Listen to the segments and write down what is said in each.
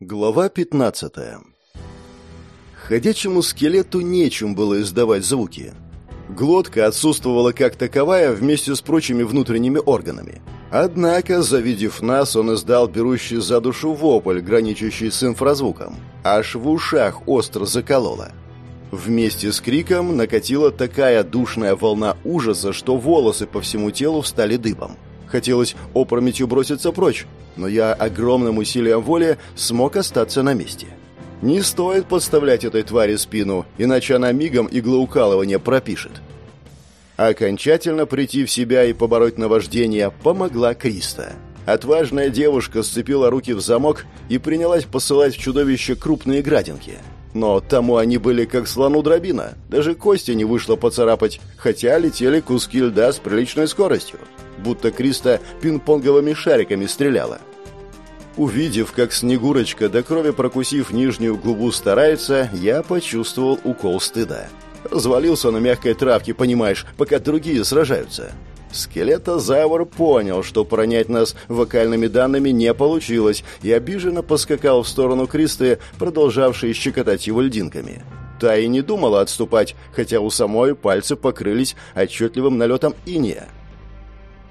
Глава 15 Ходячему скелету нечем было издавать звуки. Глотка отсутствовала как таковая вместе с прочими внутренними органами. Однако, завидев нас, он издал берущий за душу вопль, граничащий с инфразвуком. Аж в ушах остро закололо. Вместе с криком накатила такая душная волна ужаса, что волосы по всему телу встали дыбом. Хотелось опрометью броситься прочь, но я огромным усилием воли смог остаться на месте. Не стоит подставлять этой твари спину, иначе она мигом иглоукалывание пропишет. Окончательно прийти в себя и побороть наваждение помогла Криста. Отважная девушка сцепила руки в замок и принялась посылать в чудовище крупные градинки. Но тому они были как слону дробина, даже кости не вышло поцарапать, хотя летели куски льда с приличной скоростью будто Криста пинг-понговыми шариками стреляла. Увидев, как Снегурочка, до крови прокусив нижнюю губу, старается, я почувствовал укол стыда. Развалился на мягкой травке, понимаешь, пока другие сражаются. Скелетозавр понял, что пронять нас вокальными данными не получилось, и обиженно поскакал в сторону Кристы, продолжавшей щекотать его льдинками. Та и не думала отступать, хотя у самой пальцы покрылись отчетливым налетом иния.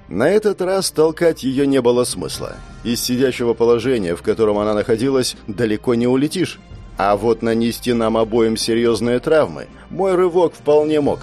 На этот раз толкать ее не было смысла. Из сидящего положения, в котором она находилась, далеко не улетишь. А вот нанести нам обоим серьезные травмы мой рывок вполне мог.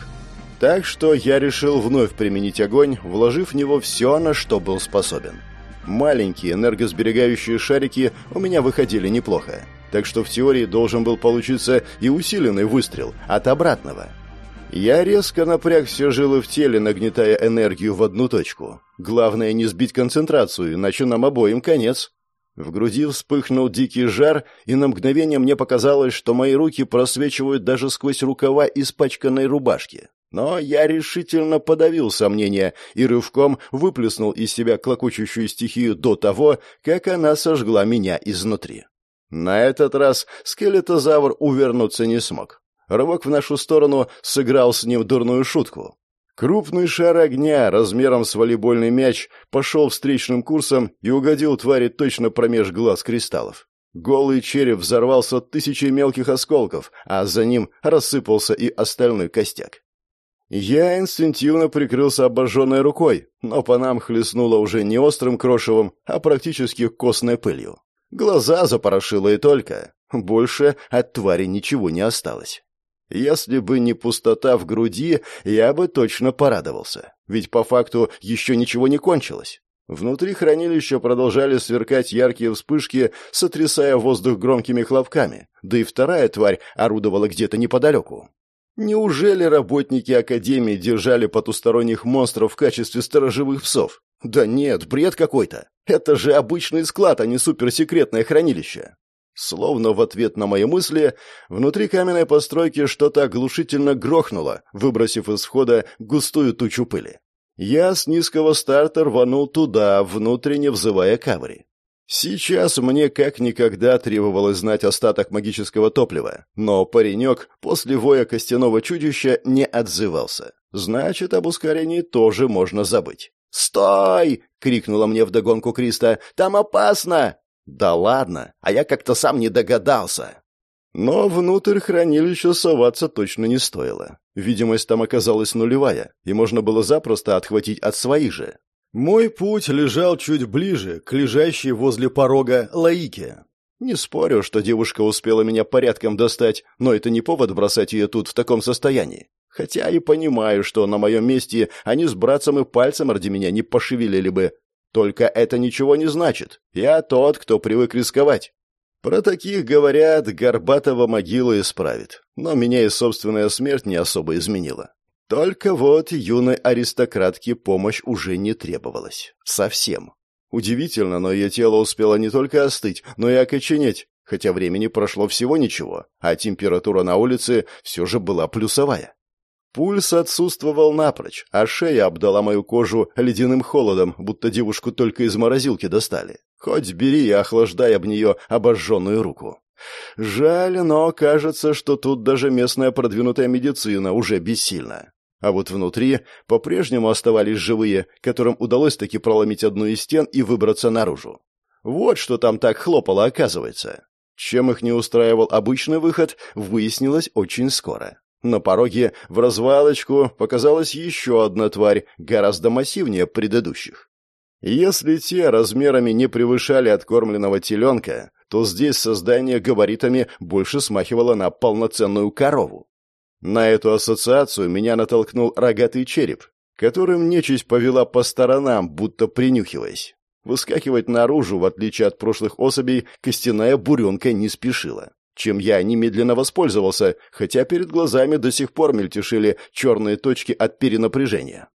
Так что я решил вновь применить огонь, вложив в него все, на что был способен. Маленькие энергосберегающие шарики у меня выходили неплохо. Так что в теории должен был получиться и усиленный выстрел от обратного – я резко напряг все жилы в теле, нагнетая энергию в одну точку. Главное не сбить концентрацию, иначе нам обоим конец. В груди вспыхнул дикий жар, и на мгновение мне показалось, что мои руки просвечивают даже сквозь рукава испачканной рубашки. Но я решительно подавил сомнения и рывком выплеснул из себя клокочущую стихию до того, как она сожгла меня изнутри. На этот раз скелетозавр увернуться не смог. Рывок в нашу сторону сыграл с ним дурную шутку. Крупный шар огня размером с волейбольный мяч пошел встречным курсом и угодил твари точно промеж глаз кристаллов. Голый череп взорвался тысячей мелких осколков, а за ним рассыпался и остальной костяк. Я инстинктивно прикрылся обожженной рукой, но по нам хлестнуло уже не острым крошевом, а практически костной пылью. Глаза запорошило и только. Больше от твари ничего не осталось. Если бы не пустота в груди, я бы точно порадовался. Ведь по факту еще ничего не кончилось. Внутри хранилища продолжали сверкать яркие вспышки, сотрясая воздух громкими хлопками, да и вторая тварь орудовала где-то неподалеку. Неужели работники Академии держали потусторонних монстров в качестве сторожевых псов? Да нет, бред какой-то. Это же обычный склад, а не суперсекретное хранилище. Словно в ответ на мои мысли, внутри каменной постройки что-то оглушительно грохнуло, выбросив из входа густую тучу пыли. Я с низкого старта рванул туда, внутренне взывая каври. Сейчас мне как никогда требовалось знать остаток магического топлива, но паренек после воя костяного чудища не отзывался. Значит, об ускорении тоже можно забыть. «Стой!» — крикнула мне вдогонку Криста. «Там опасно!» Да ладно, а я как-то сам не догадался. Но внутрь хранилища соваться точно не стоило. Видимость там оказалась нулевая, и можно было запросто отхватить от своих же. Мой путь лежал чуть ближе, к лежащей возле порога Лаике. Не спорю, что девушка успела меня порядком достать, но это не повод бросать ее тут в таком состоянии. Хотя и понимаю, что на моем месте они с братцем и пальцем ради меня не пошевелили бы, только это ничего не значит. Я тот, кто привык рисковать. Про таких говорят, Горбатова могила исправит. Но меня и собственная смерть не особо изменила. Только вот юной аристократке помощь уже не требовалась. Совсем. Удивительно, но ее тело успело не только остыть, но и окоченеть, хотя времени прошло всего ничего, а температура на улице все же была плюсовая. Пульс отсутствовал напрочь, а шея обдала мою кожу ледяным холодом, будто девушку только из морозилки достали. Хоть бери и охлаждай об нее обожженную руку. Жаль, но кажется, что тут даже местная продвинутая медицина уже бессильна. А вот внутри по-прежнему оставались живые, которым удалось таки проломить одну из стен и выбраться наружу. Вот что там так хлопало, оказывается. Чем их не устраивал обычный выход, выяснилось очень скоро. На пороге в развалочку показалась еще одна тварь, гораздо массивнее предыдущих. Если те размерами не превышали откормленного теленка, то здесь создание габаритами больше смахивало на полноценную корову. На эту ассоциацию меня натолкнул рогатый череп, которым нечисть повела по сторонам, будто принюхиваясь. Выскакивать наружу, в отличие от прошлых особей, костяная буренка не спешила. Чем я немедленно воспользовался, хотя перед глазами до сих пор мельтешили черные точки от перенапряжения.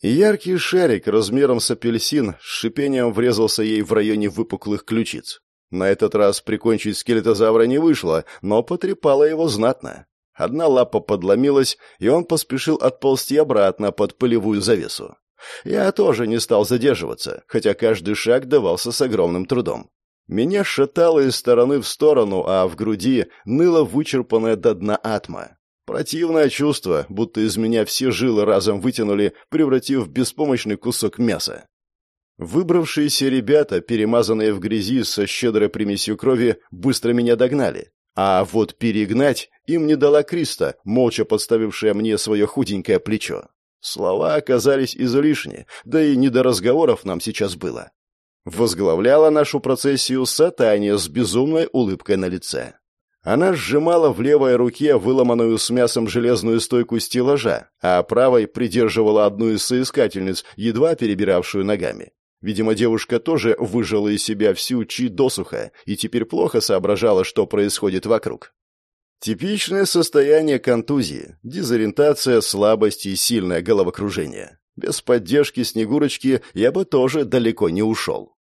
Яркий шарик размером с апельсин с шипением врезался ей в районе выпуклых ключиц. На этот раз прикончить скелетозавра не вышло, но потрепало его знатно. Одна лапа подломилась, и он поспешил отползти обратно под пылевую завесу. Я тоже не стал задерживаться, хотя каждый шаг давался с огромным трудом. Меня шатало из стороны в сторону, а в груди ныло вычерпанное до дна атма. Противное чувство, будто из меня все жилы разом вытянули, превратив в беспомощный кусок мяса. Выбравшиеся ребята, перемазанные в грязи со щедрой примесью крови, быстро меня догнали. А вот перегнать им не дала Криста, молча подставившая мне свое худенькое плечо. Слова оказались излишни, да и не до разговоров нам сейчас было. Возглавляла нашу процессию Сатания с безумной улыбкой на лице. Она сжимала в левой руке выломанную с мясом железную стойку стеллажа, а правой придерживала одну из соискательниц, едва перебиравшую ногами. Видимо, девушка тоже выжила из себя всю чи досуха и теперь плохо соображала, что происходит вокруг. Типичное состояние контузии, дезориентация, слабость и сильное головокружение. Без поддержки Снегурочки я бы тоже далеко не ушел.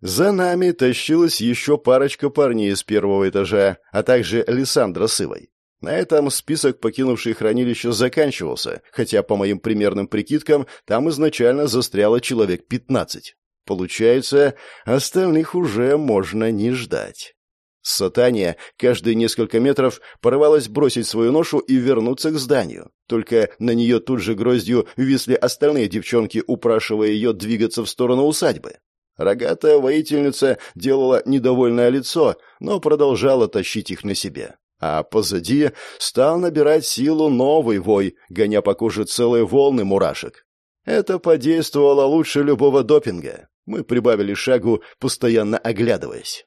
За нами тащилась еще парочка парней с первого этажа, а также Лиссандра с Ивой. На этом список покинувших хранилище заканчивался, хотя, по моим примерным прикидкам, там изначально застряло человек пятнадцать. Получается, остальных уже можно не ждать. Сатания каждые несколько метров порывалась бросить свою ношу и вернуться к зданию. Только на нее тут же гроздью висли остальные девчонки, упрашивая ее двигаться в сторону усадьбы. Рогатая воительница делала недовольное лицо, но продолжала тащить их на себе. А позади стал набирать силу новый вой, гоня по коже целые волны мурашек. Это подействовало лучше любого допинга. Мы прибавили шагу, постоянно оглядываясь.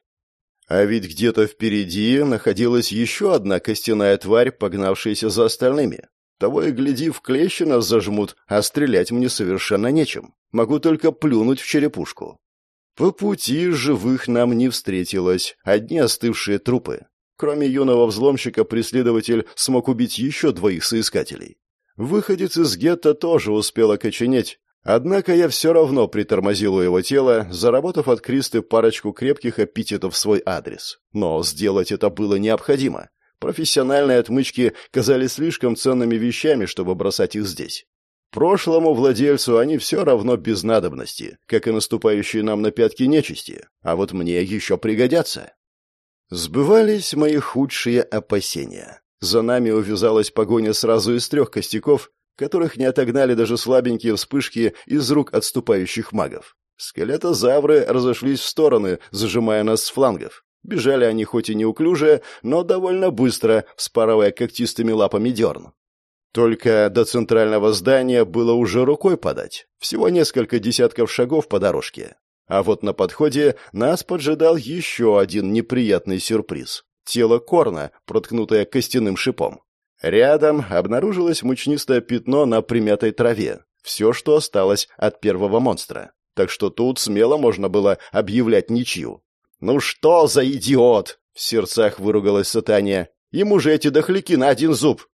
А ведь где-то впереди находилась еще одна костяная тварь, погнавшаяся за остальными. Того и гляди, в клещи нас зажмут, а стрелять мне совершенно нечем. Могу только плюнуть в черепушку. По пути живых нам не встретилось, одни остывшие трупы. Кроме юного взломщика, преследователь смог убить еще двоих соискателей. Выходец из гетто тоже успел окоченеть, Однако я все равно притормозил у его тела, заработав от Кристы парочку крепких эпитетов в свой адрес. Но сделать это было необходимо. Профессиональные отмычки казались слишком ценными вещами, чтобы бросать их здесь. Прошлому владельцу они все равно без надобности, как и наступающие нам на пятки нечисти, а вот мне еще пригодятся. Сбывались мои худшие опасения. За нами увязалась погоня сразу из трех костяков, которых не отогнали даже слабенькие вспышки из рук отступающих магов. Скелетозавры разошлись в стороны, зажимая нас с флангов. Бежали они хоть и неуклюже, но довольно быстро, вспарывая когтистыми лапами дерн. Только до центрального здания было уже рукой подать. Всего несколько десятков шагов по дорожке. А вот на подходе нас поджидал еще один неприятный сюрприз. Тело Корна, проткнутое костяным шипом. Рядом обнаружилось мучнистое пятно на примятой траве. Все, что осталось от первого монстра. Так что тут смело можно было объявлять ничью. «Ну что за идиот!» — в сердцах выругалась Сатания. «Ему же эти дохляки на один зуб!»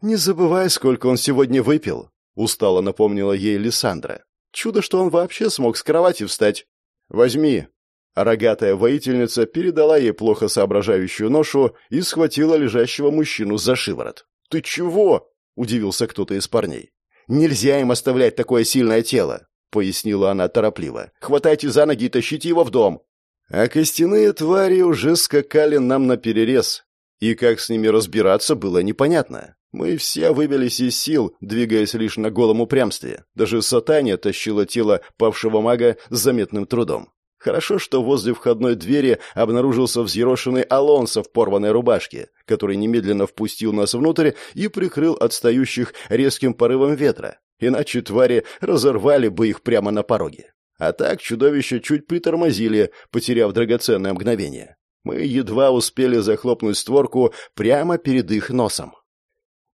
«Не забывай, сколько он сегодня выпил», — устало напомнила ей Лиссандра. «Чудо, что он вообще смог с кровати встать. Возьми, Рогатая воительница передала ей плохо соображающую ношу и схватила лежащего мужчину за шиворот. «Ты чего?» — удивился кто-то из парней. «Нельзя им оставлять такое сильное тело», — пояснила она торопливо. «Хватайте за ноги и тащите его в дом». А костяные твари уже скакали нам на перерез, и как с ними разбираться было непонятно. Мы все выбились из сил, двигаясь лишь на голом упрямстве. Даже сатания тащила тело павшего мага с заметным трудом. Хорошо, что возле входной двери обнаружился взъерошенный Алонсо в порванной рубашке, который немедленно впустил нас внутрь и прикрыл отстающих резким порывом ветра, иначе твари разорвали бы их прямо на пороге. А так чудовища чуть притормозили, потеряв драгоценное мгновение. Мы едва успели захлопнуть створку прямо перед их носом.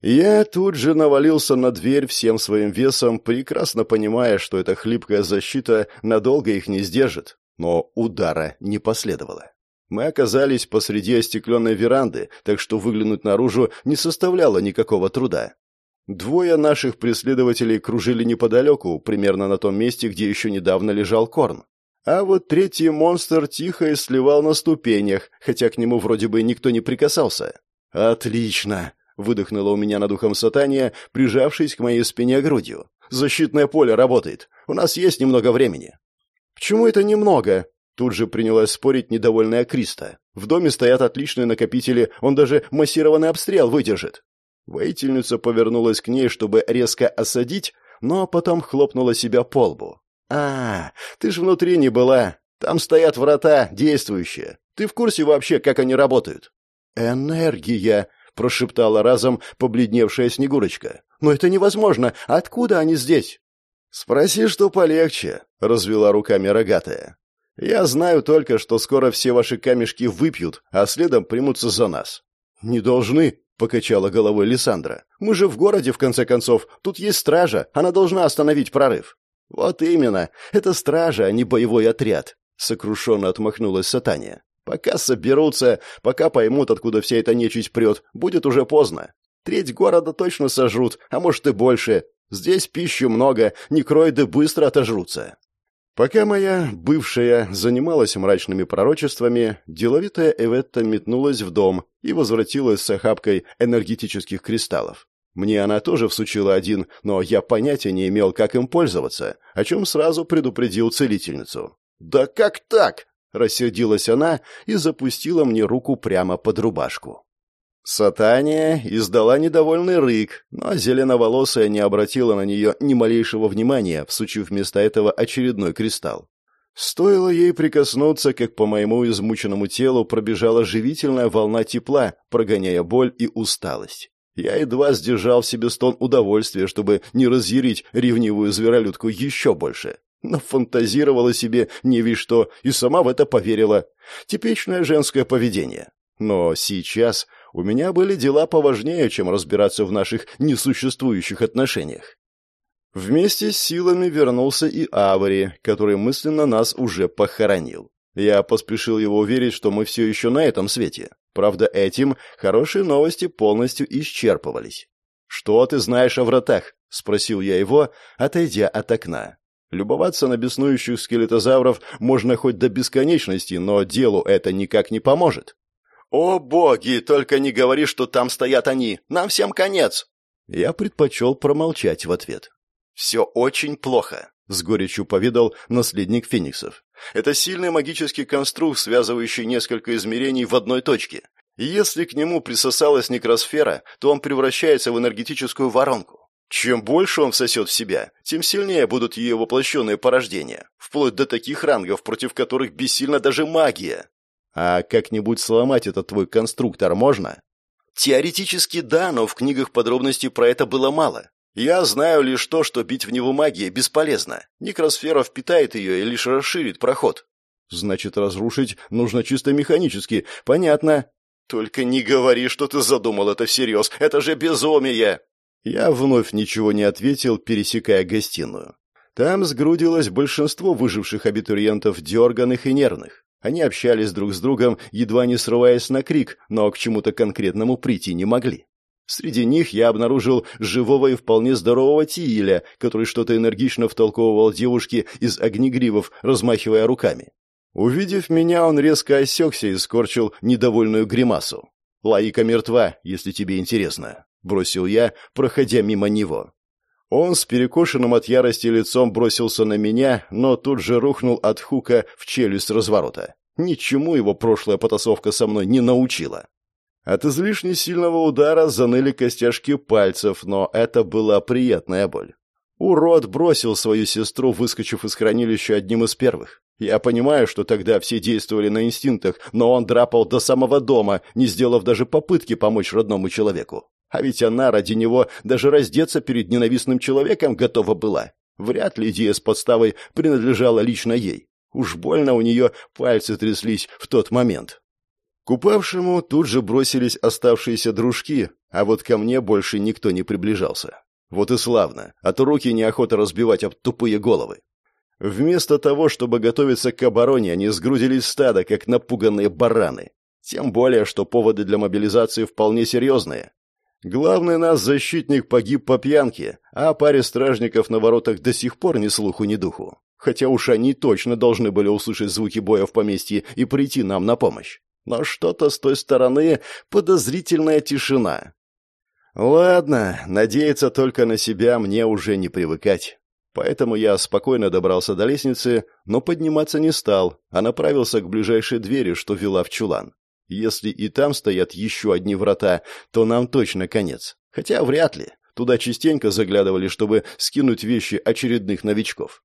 Я тут же навалился на дверь всем своим весом, прекрасно понимая, что эта хлипкая защита надолго их не сдержит, но удара не последовало. Мы оказались посреди остекленной веранды, так что выглянуть наружу не составляло никакого труда. Двое наших преследователей кружили неподалеку, примерно на том месте, где еще недавно лежал Корн. А вот третий монстр тихо и сливал на ступенях, хотя к нему вроде бы никто не прикасался. «Отлично!» — выдохнула у меня над ухом сатания, прижавшись к моей спине грудью. «Защитное поле работает. У нас есть немного времени». «Почему это немного?» Тут же принялась спорить недовольная Криста. «В доме стоят отличные накопители, он даже массированный обстрел выдержит». Воительница повернулась к ней, чтобы резко осадить, но потом хлопнула себя по лбу. «А, ты ж внутри не была. Там стоят врата, действующие. Ты в курсе вообще, как они работают?» «Энергия!» — прошептала разом побледневшая Снегурочка. «Но это невозможно. Откуда они здесь?» «Спроси, что полегче», — развела руками рогатая. «Я знаю только, что скоро все ваши камешки выпьют, а следом примутся за нас». «Не должны», — покачала головой Лиссандра. «Мы же в городе, в конце концов. Тут есть стража. Она должна остановить прорыв». «Вот именно. Это стража, а не боевой отряд», — сокрушенно отмахнулась Сатания. «Пока соберутся, пока поймут, откуда вся эта нечисть прет, будет уже поздно. Треть города точно сожрут, а может и больше. Здесь пищи много, некроиды быстро отожрутся. Пока моя бывшая занималась мрачными пророчествами, деловитая Эветта метнулась в дом и возвратилась с охапкой энергетических кристаллов. Мне она тоже всучила один, но я понятия не имел, как им пользоваться, о чем сразу предупредил целительницу. «Да как так?» — рассердилась она и запустила мне руку прямо под рубашку. Сатания издала недовольный рык, но зеленоволосая не обратила на нее ни малейшего внимания, всучив вместо этого очередной кристалл. Стоило ей прикоснуться, как по моему измученному телу пробежала живительная волна тепла, прогоняя боль и усталость. Я едва сдержал в себе стон удовольствия, чтобы не разъярить ревнивую зверолюдку еще больше. Но фантазировала себе не ви что и сама в это поверила. Типичное женское поведение. Но сейчас у меня были дела поважнее, чем разбираться в наших несуществующих отношениях. Вместе с силами вернулся и Авари, который мысленно нас уже похоронил. Я поспешил его уверить, что мы все еще на этом свете. Правда, этим хорошие новости полностью исчерпывались. «Что ты знаешь о вратах?» — спросил я его, отойдя от окна. Любоваться на беснующих скелетозавров можно хоть до бесконечности, но делу это никак не поможет. «О боги, только не говори, что там стоят они! Нам всем конец!» Я предпочел промолчать в ответ. «Все очень плохо», — с горечью поведал наследник фениксов. «Это сильный магический конструкт, связывающий несколько измерений в одной точке. если к нему присосалась некросфера, то он превращается в энергетическую воронку. Чем больше он всосет в себя, тем сильнее будут ее воплощенные порождения, вплоть до таких рангов, против которых бессильна даже магия. А как-нибудь сломать этот твой конструктор можно? Теоретически да, но в книгах подробностей про это было мало. Я знаю лишь то, что бить в него магия бесполезно. Некросфера впитает ее и лишь расширит проход. Значит, разрушить нужно чисто механически. Понятно. Только не говори, что ты задумал это всерьез. Это же безумие. Я вновь ничего не ответил, пересекая гостиную. Там сгрудилось большинство выживших абитуриентов, дерганых и нервных. Они общались друг с другом, едва не срываясь на крик, но к чему-то конкретному прийти не могли. Среди них я обнаружил живого и вполне здорового Тииля, который что-то энергично втолковывал девушке из огнегривов, размахивая руками. Увидев меня, он резко осекся и скорчил недовольную гримасу. «Лаика мертва, если тебе интересно», — бросил я, проходя мимо него. Он с перекошенным от ярости лицом бросился на меня, но тут же рухнул от хука в челюсть разворота. Ничему его прошлая потасовка со мной не научила. От излишне сильного удара заныли костяшки пальцев, но это была приятная боль. Урод бросил свою сестру, выскочив из хранилища одним из первых. Я понимаю, что тогда все действовали на инстинктах, но он драпал до самого дома, не сделав даже попытки помочь родному человеку. А ведь она ради него даже раздеться перед ненавистным человеком готова была. Вряд ли идея с подставой принадлежала лично ей. Уж больно у нее пальцы тряслись в тот момент. К упавшему тут же бросились оставшиеся дружки, а вот ко мне больше никто не приближался. Вот и славно, а то руки неохота разбивать об тупые головы. Вместо того, чтобы готовиться к обороне, они сгрудились стадо, как напуганные бараны. Тем более, что поводы для мобилизации вполне серьезные. Главный нас защитник погиб по пьянке, а паре стражников на воротах до сих пор ни слуху, ни духу. Хотя уж они точно должны были услышать звуки боя в поместье и прийти нам на помощь. Но что-то с той стороны подозрительная тишина. Ладно, надеяться только на себя мне уже не привыкать. Поэтому я спокойно добрался до лестницы, но подниматься не стал, а направился к ближайшей двери, что вела в чулан. Если и там стоят еще одни врата, то нам точно конец. Хотя вряд ли. Туда частенько заглядывали, чтобы скинуть вещи очередных новичков.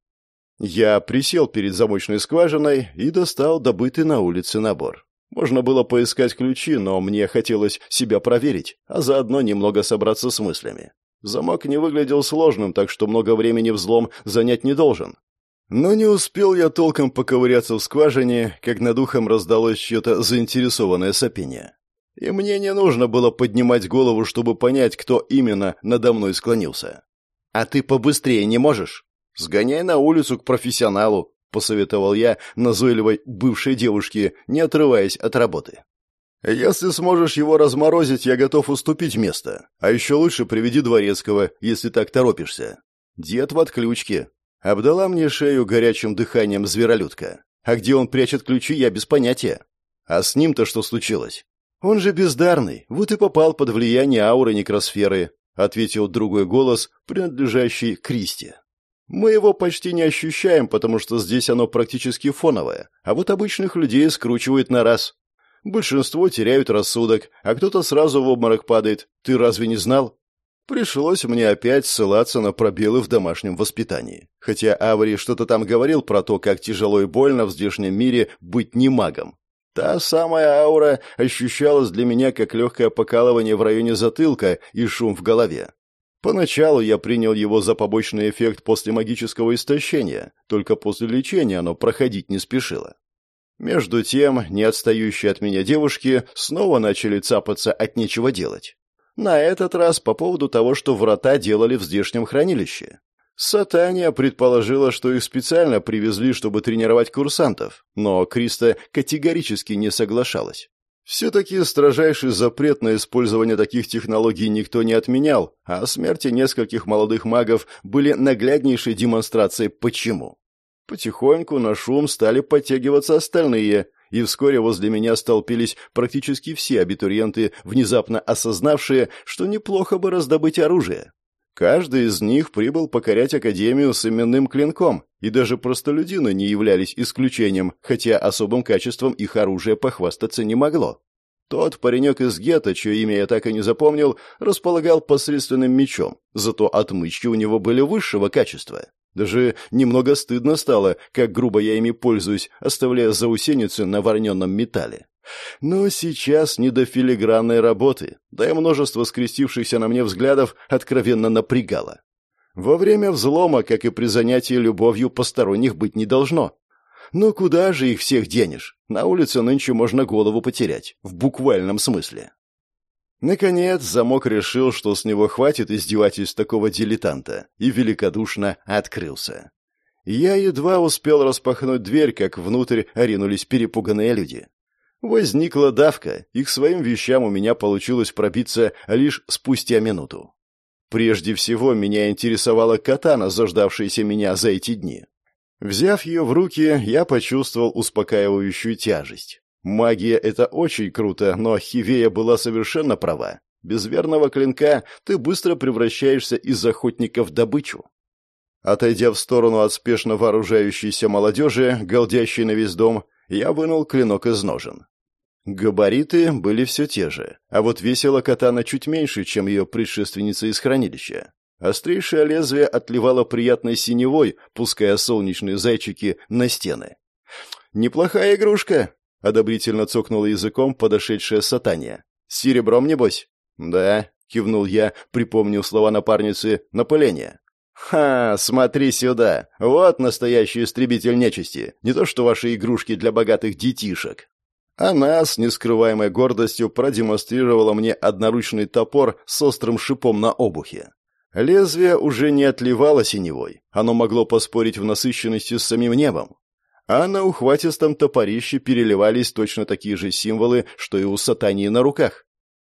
Я присел перед замочной скважиной и достал добытый на улице набор. Можно было поискать ключи, но мне хотелось себя проверить, а заодно немного собраться с мыслями. Замок не выглядел сложным, так что много времени взлом занять не должен. Но не успел я толком поковыряться в скважине, как над ухом раздалось чье-то заинтересованное сопение. И мне не нужно было поднимать голову, чтобы понять, кто именно надо мной склонился. «А ты побыстрее не можешь?» «Сгоняй на улицу к профессионалу», — посоветовал я назойливой бывшей девушке, не отрываясь от работы. Если сможешь его разморозить, я готов уступить место. А еще лучше приведи дворецкого, если так торопишься. Дед в отключке. Обдала мне шею горячим дыханием зверолюдка. А где он прячет ключи, я без понятия. А с ним-то что случилось? Он же бездарный, вот и попал под влияние ауры некросферы, ответил другой голос, принадлежащий Кристи. Мы его почти не ощущаем, потому что здесь оно практически фоновое, а вот обычных людей скручивает на раз. Большинство теряют рассудок, а кто-то сразу в обморок падает. Ты разве не знал? Пришлось мне опять ссылаться на пробелы в домашнем воспитании. Хотя Аври что-то там говорил про то, как тяжело и больно в здешнем мире быть не магом. Та самая аура ощущалась для меня как легкое покалывание в районе затылка и шум в голове. Поначалу я принял его за побочный эффект после магического истощения, только после лечения оно проходить не спешило. Между тем, не отстающие от меня девушки снова начали цапаться от нечего делать. На этот раз по поводу того, что врата делали в здешнем хранилище. Сатания предположила, что их специально привезли, чтобы тренировать курсантов, но Криста категорически не соглашалась. Все-таки строжайший запрет на использование таких технологий никто не отменял, а смерти нескольких молодых магов были нагляднейшей демонстрацией почему. Потихоньку на шум стали подтягиваться остальные, и вскоре возле меня столпились практически все абитуриенты, внезапно осознавшие, что неплохо бы раздобыть оружие. Каждый из них прибыл покорять Академию с именным клинком, и даже простолюдины не являлись исключением, хотя особым качеством их оружия похвастаться не могло. Тот паренек из гетто, чье имя я так и не запомнил, располагал посредственным мечом, зато отмычки у него были высшего качества. Даже немного стыдно стало, как грубо я ими пользуюсь, оставляя заусеницы на вороненном металле. Но сейчас не до филигранной работы, да и множество скрестившихся на мне взглядов откровенно напрягало. Во время взлома, как и при занятии любовью, посторонних быть не должно. Но куда же их всех денешь? На улице нынче можно голову потерять, в буквальном смысле. Наконец, замок решил, что с него хватит издевательств такого дилетанта, и великодушно открылся. Я едва успел распахнуть дверь, как внутрь оринулись перепуганные люди. Возникла давка, и к своим вещам у меня получилось пробиться лишь спустя минуту. Прежде всего, меня интересовала катана, заждавшаяся меня за эти дни. Взяв ее в руки, я почувствовал успокаивающую тяжесть. Магия — это очень круто, но Хивея была совершенно права. Без верного клинка ты быстро превращаешься из охотника в добычу. Отойдя в сторону от спешно вооружающейся молодежи, галдящей на весь дом, я вынул клинок из ножен. Габариты были все те же, а вот весила катана чуть меньше, чем ее предшественница из хранилища. Острейшее лезвие отливало приятной синевой, пуская солнечные зайчики на стены. «Неплохая игрушка», — одобрительно цокнула языком подошедшая сатания. «С серебром, небось?» «Да», — кивнул я, припомнив слова напарницы, «напыление». «Ха, смотри сюда! Вот настоящий истребитель нечисти, не то что ваши игрушки для богатых детишек!» Она с нескрываемой гордостью продемонстрировала мне одноручный топор с острым шипом на обухе. Лезвие уже не отливало синевой, оно могло поспорить в насыщенности с самим небом. А на ухватистом топорище переливались точно такие же символы, что и у сатании на руках.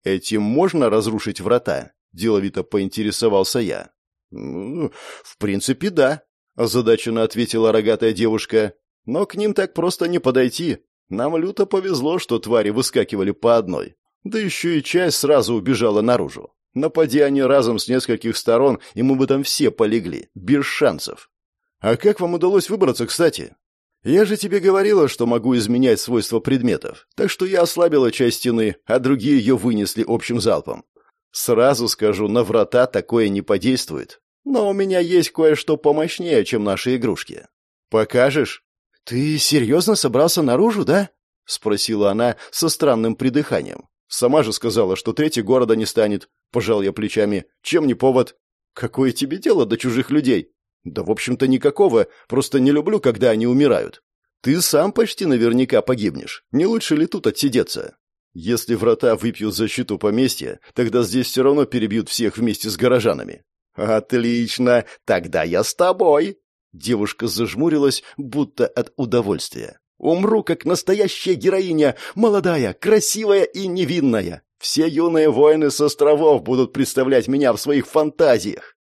«Этим можно разрушить врата?» – деловито поинтересовался я. «Ну, в принципе, да», – озадаченно ответила рогатая девушка. «Но к ним так просто не подойти. Нам люто повезло, что твари выскакивали по одной. Да еще и часть сразу убежала наружу. Напади они разом с нескольких сторон, и мы бы там все полегли, без шансов. А как вам удалось выбраться, кстати? Я же тебе говорила, что могу изменять свойства предметов, так что я ослабила часть стены, а другие ее вынесли общим залпом. Сразу скажу, на врата такое не подействует. Но у меня есть кое-что помощнее, чем наши игрушки. Покажешь? Ты серьезно собрался наружу, да? Спросила она со странным придыханием. Сама же сказала, что третий города не станет. Пожал я плечами. Чем не повод? Какое тебе дело до чужих людей? Да, в общем-то, никакого. Просто не люблю, когда они умирают. Ты сам почти наверняка погибнешь. Не лучше ли тут отсидеться? Если врата выпьют защиту поместья, тогда здесь все равно перебьют всех вместе с горожанами. Отлично, тогда я с тобой. Девушка зажмурилась, будто от удовольствия. Умру, как настоящая героиня, молодая, красивая и невинная. Все юные воины с островов будут представлять меня в своих фантазиях.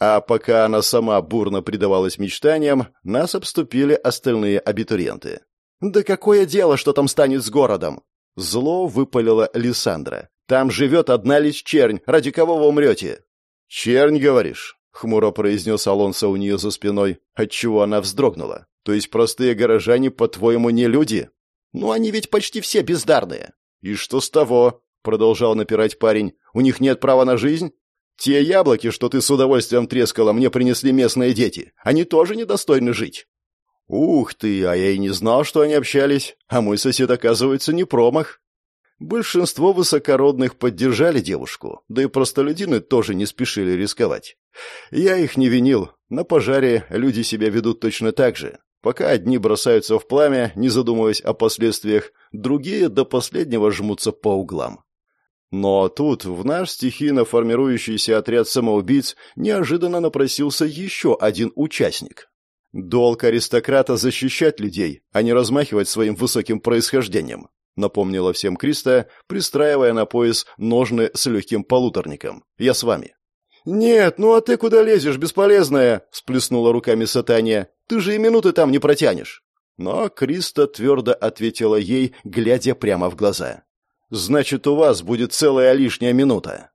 А пока она сама бурно предавалась мечтаниям, нас обступили остальные абитуриенты. «Да какое дело, что там станет с городом?» Зло выпалила Лиссандра. «Там живет одна лишь чернь. Ради кого вы умрете?» «Чернь, говоришь?» — хмуро произнес Алонсо у нее за спиной, отчего она вздрогнула. «То есть простые горожане, по-твоему, не люди?» «Ну, они ведь почти все бездарные». «И что с того?» — продолжал напирать парень. «У них нет права на жизнь?» Те яблоки, что ты с удовольствием трескала, мне принесли местные дети. Они тоже недостойны жить. Ух ты, а я и не знал, что они общались. А мой сосед, оказывается, не промах. Большинство высокородных поддержали девушку, да и простолюдины тоже не спешили рисковать. Я их не винил. На пожаре люди себя ведут точно так же. Пока одни бросаются в пламя, не задумываясь о последствиях, другие до последнего жмутся по углам. Но тут в наш стихийно формирующийся отряд самоубийц неожиданно напросился еще один участник. «Долг аристократа защищать людей, а не размахивать своим высоким происхождением», напомнила всем Криста, пристраивая на пояс ножны с легким полуторником. «Я с вами». «Нет, ну а ты куда лезешь, бесполезная?» — сплеснула руками Сатания. «Ты же и минуты там не протянешь». Но Криста твердо ответила ей, глядя прямо в глаза. Значит, у вас будет целая лишняя минута.